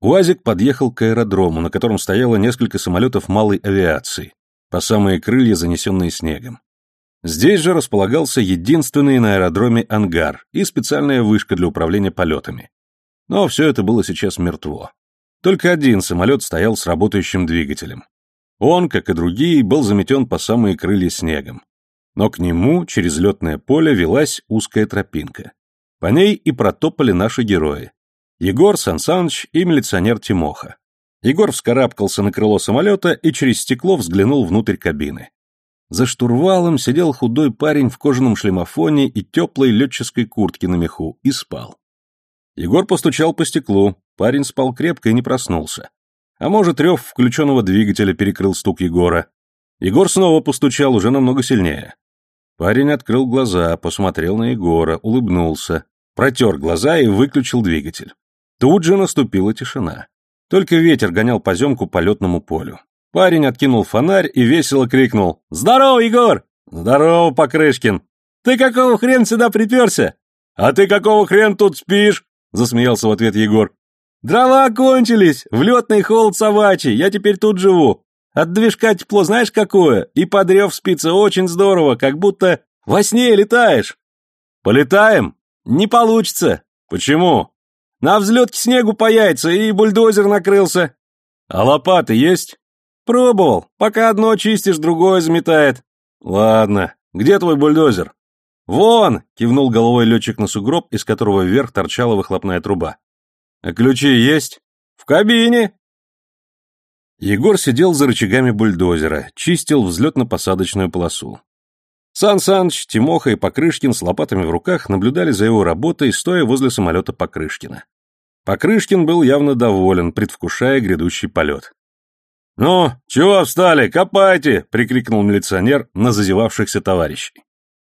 УАЗик подъехал к аэродрому, на котором стояло несколько самолетов малой авиации, по самые крылья, занесенные снегом. Здесь же располагался единственный на аэродроме ангар и специальная вышка для управления полетами. Но все это было сейчас мертво. Только один самолет стоял с работающим двигателем. Он, как и другие, был заметен по самые крылья снегом. Но к нему через летное поле велась узкая тропинка. По ней и протопали наши герои. Егор Сансаныч и милиционер Тимоха. Егор вскарабкался на крыло самолета и через стекло взглянул внутрь кабины. За штурвалом сидел худой парень в кожаном шлемофоне и теплой летческой куртке на меху и спал. Егор постучал по стеклу, парень спал крепко и не проснулся. А может, рев включенного двигателя перекрыл стук Егора. Егор снова постучал уже намного сильнее. Парень открыл глаза, посмотрел на Егора, улыбнулся, протер глаза и выключил двигатель. Тут же наступила тишина. Только ветер гонял поземку по летному полю. Парень откинул фонарь и весело крикнул «Здорово, Егор!» «Здорово, Покрышкин!» «Ты какого хрен сюда приперся?» «А ты какого хрен тут спишь?» — засмеялся в ответ Егор. «Дрова кончились! В летный холод собачий! Я теперь тут живу! От движка тепло знаешь какое? И подрев спится очень здорово, как будто во сне летаешь. Полетаем? Не получится. Почему? На взлетке снегу по яйца, и бульдозер накрылся. А лопаты есть? Пробовал. Пока одно чистишь, другое заметает. Ладно. Где твой бульдозер? Вон, кивнул головой летчик на сугроб, из которого вверх торчала выхлопная труба. А ключи есть? В кабине. Егор сидел за рычагами бульдозера, чистил взлетно-посадочную полосу. Сан Саныч, Тимоха и Покрышкин с лопатами в руках наблюдали за его работой, стоя возле самолета Покрышкина. Покрышкин был явно доволен, предвкушая грядущий полет. «Ну, чего встали? Копайте!» — прикрикнул милиционер на зазевавшихся товарищей.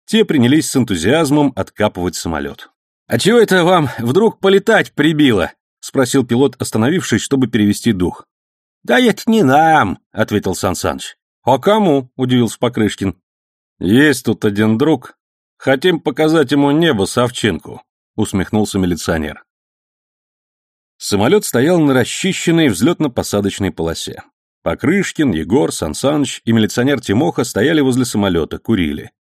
Те принялись с энтузиазмом откапывать самолет. «А чего это вам вдруг полетать прибило?» — спросил пилот, остановившись, чтобы перевести дух. «Да это не нам», — ответил Сан Саныч. «А кому?» — удивился Покрышкин. «Есть тут один друг. Хотим показать ему небо с овчинку», — усмехнулся милиционер. Самолет стоял на расчищенной взлетно-посадочной полосе. Покрышкин, Егор, Сансаныч и милиционер Тимоха стояли возле самолета, курили.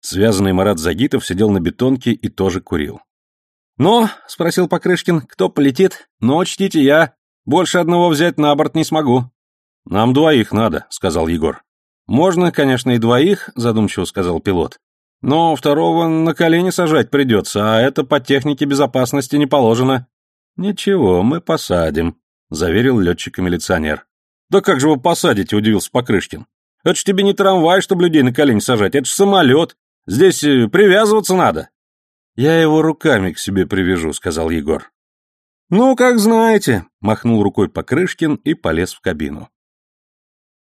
Связанный Марат Загитов сидел на бетонке и тоже курил. «Ну?» — спросил Покрышкин. «Кто полетит? Но учтите я. Больше одного взять на борт не смогу. Нам двоих надо, сказал Егор. Можно, конечно, и двоих, задумчиво сказал пилот. Но второго на колени сажать придется, а это по технике безопасности не положено. Ничего, мы посадим, заверил летчик-милиционер. Да как же вы посадите, удивился Покрышкин. Это ж тебе не трамвай, чтобы людей на колени сажать, это ж самолет. Здесь э, привязываться надо. Я его руками к себе привяжу, сказал Егор. «Ну, как знаете», — махнул рукой Покрышкин и полез в кабину.